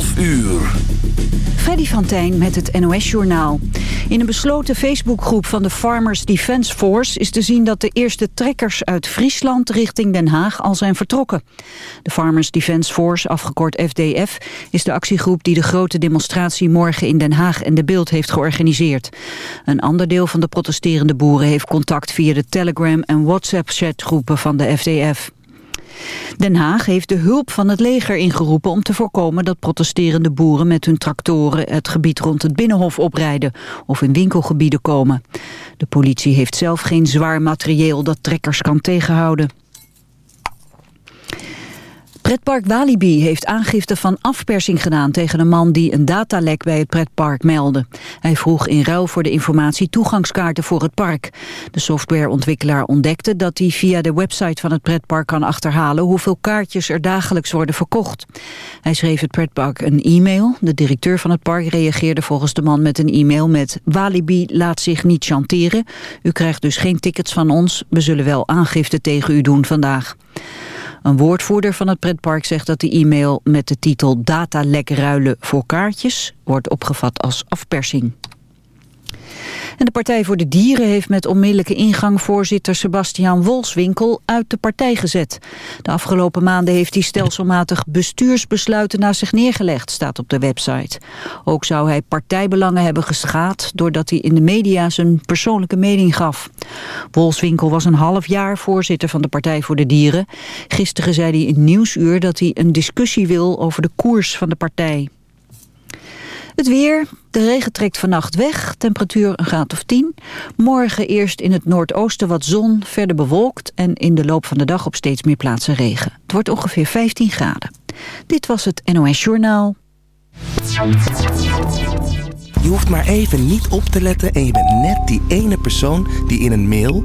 12 uur. Freddy van Tijn met het NOS-journaal. In een besloten Facebookgroep van de Farmers Defence Force... is te zien dat de eerste trekkers uit Friesland richting Den Haag al zijn vertrokken. De Farmers Defence Force, afgekort FDF... is de actiegroep die de grote demonstratie morgen in Den Haag en de Beeld heeft georganiseerd. Een ander deel van de protesterende boeren heeft contact via de Telegram- en WhatsApp-chatgroepen van de FDF. Den Haag heeft de hulp van het leger ingeroepen om te voorkomen dat protesterende boeren met hun tractoren het gebied rond het Binnenhof oprijden of in winkelgebieden komen. De politie heeft zelf geen zwaar materieel dat trekkers kan tegenhouden. Pretpark Walibi heeft aangifte van afpersing gedaan tegen een man die een datalek bij het pretpark meldde. Hij vroeg in ruil voor de informatie toegangskaarten voor het park. De softwareontwikkelaar ontdekte dat hij via de website van het pretpark kan achterhalen hoeveel kaartjes er dagelijks worden verkocht. Hij schreef het pretpark een e-mail. De directeur van het park reageerde volgens de man met een e-mail met Walibi laat zich niet chanteren. U krijgt dus geen tickets van ons. We zullen wel aangifte tegen u doen vandaag. Een woordvoerder van het pretpark zegt dat de e-mail met de titel datalek ruilen voor kaartjes wordt opgevat als afpersing. En de Partij voor de Dieren heeft met onmiddellijke ingang voorzitter Sebastian Wolswinkel uit de partij gezet. De afgelopen maanden heeft hij stelselmatig bestuursbesluiten naar zich neergelegd, staat op de website. Ook zou hij partijbelangen hebben geschaad doordat hij in de media zijn persoonlijke mening gaf. Wolswinkel was een half jaar voorzitter van de Partij voor de Dieren. Gisteren zei hij in Nieuwsuur dat hij een discussie wil over de koers van de partij. Het weer. De regen trekt vannacht weg. Temperatuur een graad of 10. Morgen eerst in het noordoosten wat zon, verder bewolkt... en in de loop van de dag op steeds meer plaatsen regen. Het wordt ongeveer 15 graden. Dit was het NOS Journaal. Je hoeft maar even niet op te letten en je bent net die ene persoon die in een mail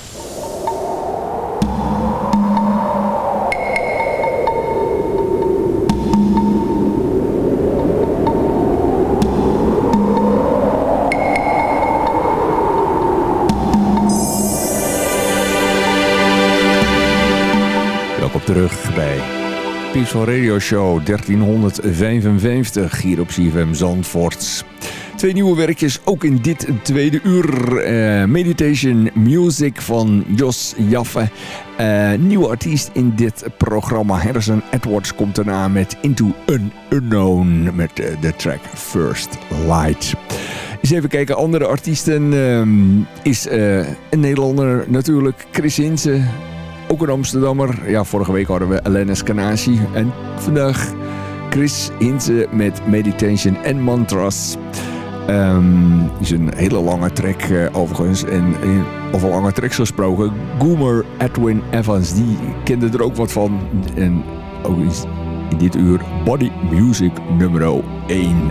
Peaceful Radio Show 1355 hier op CFM Zandvoort. Twee nieuwe werkjes, ook in dit tweede uur. Eh, Meditation Music van Jos Jaffe. Eh, nieuwe artiest in dit programma. Harrison Edwards komt erna met Into an Unknown. Met eh, de track First Light. Eens even kijken, andere artiesten. ehm, is een Nederlander natuurlijk. Chris Hinsen. Ook een Amsterdammer. Ja, vorige week hadden we Elena Scanasi. En vandaag Chris Hinsen met Meditation en Mantras. Ehm is een hele lange track eh, overigens. En in, over lange tracks gesproken. Goomer Edwin Evans, die kende er ook wat van. En ook in dit uur Body Music nummer 1.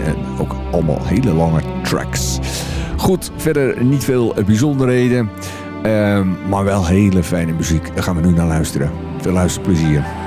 En ook allemaal hele lange tracks. Goed, verder niet veel bijzonderheden. Ehm, maar wel hele fijne muziek. Daar gaan we nu naar luisteren. Veel luisterplezier.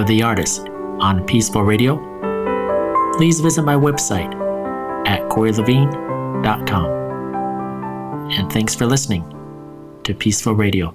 Of the Artist on Peaceful Radio. Please visit my website at coreylevine.com. And thanks for listening to Peaceful Radio.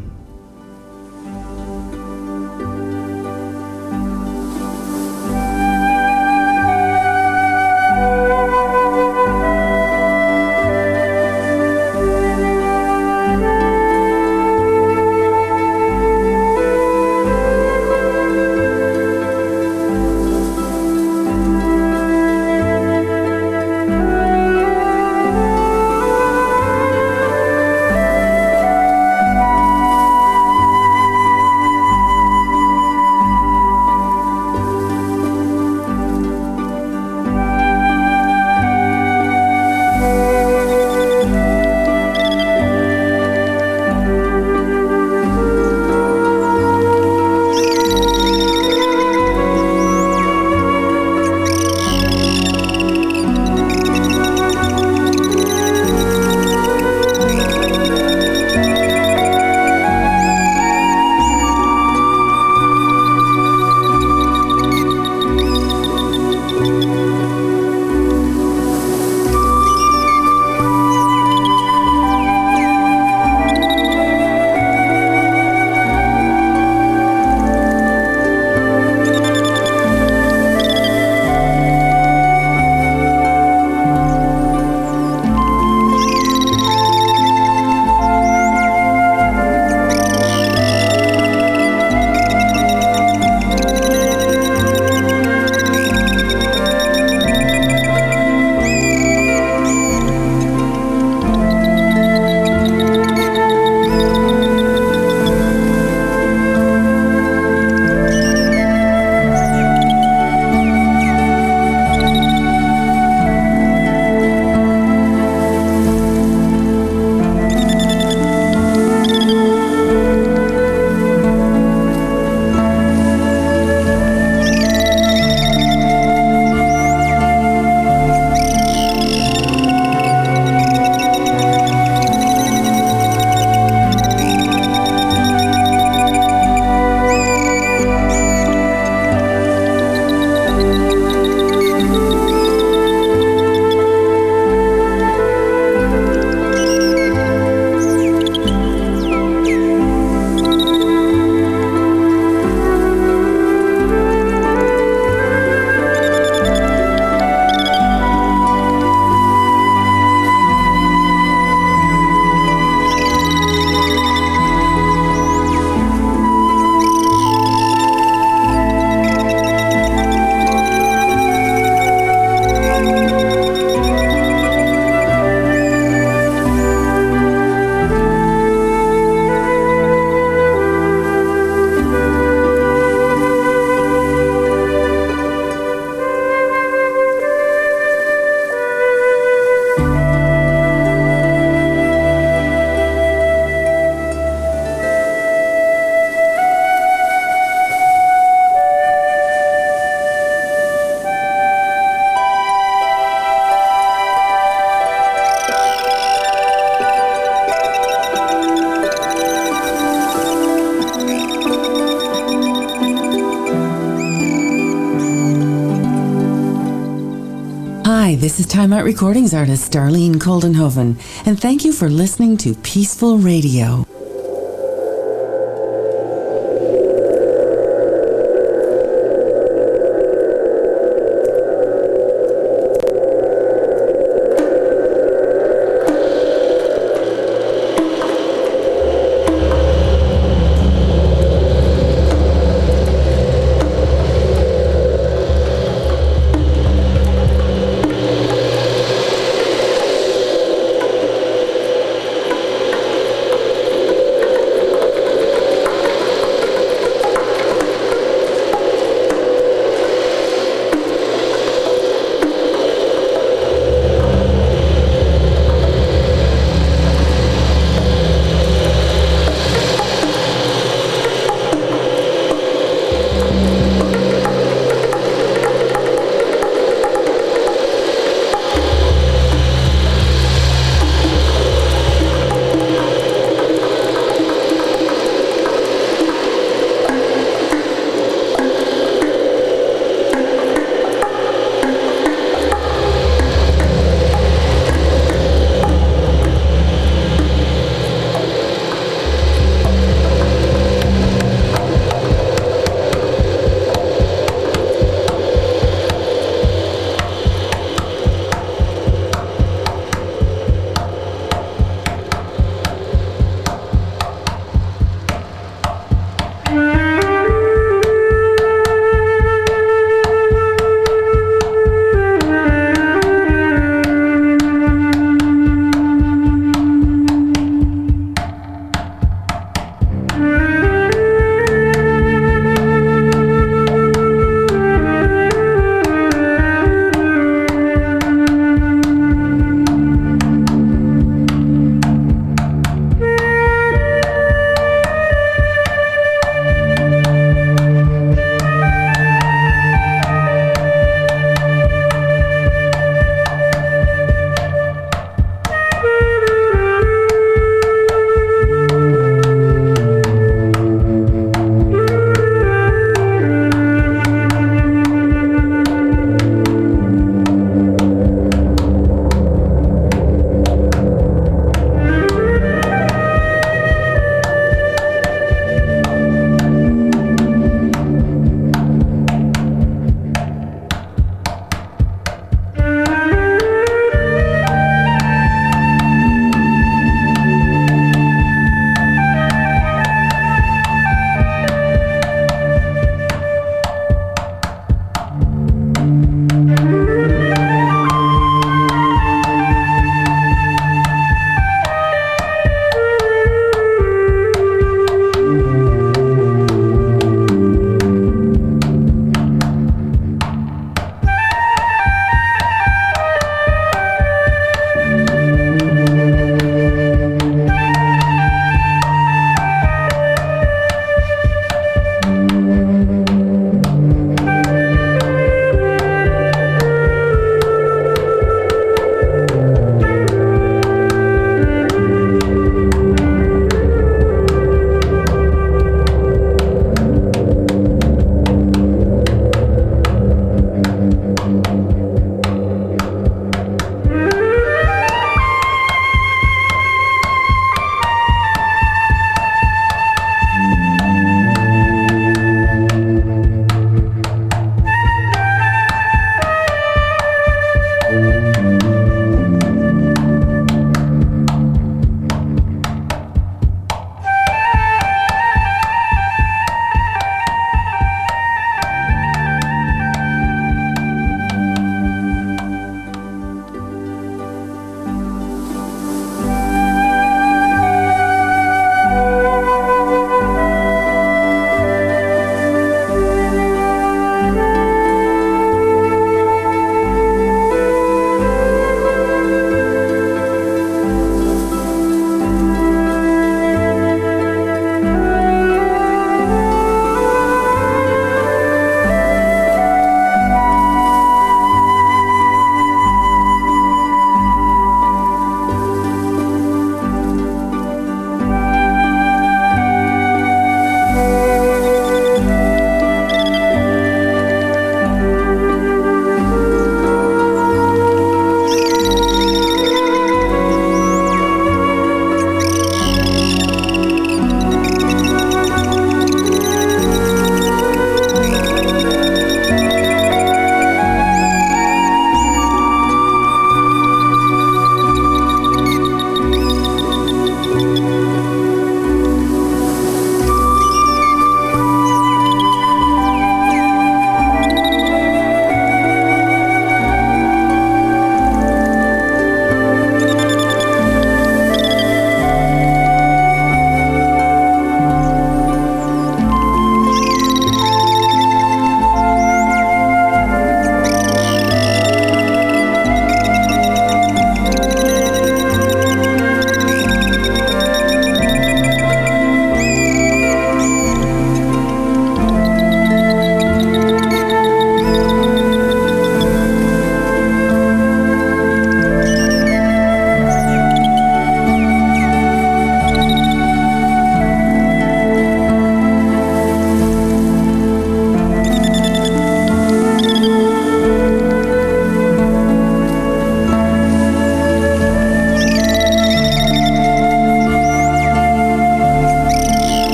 this is Time Out Recordings artist Darlene Koldenhoven, and thank you for listening to Peaceful Radio.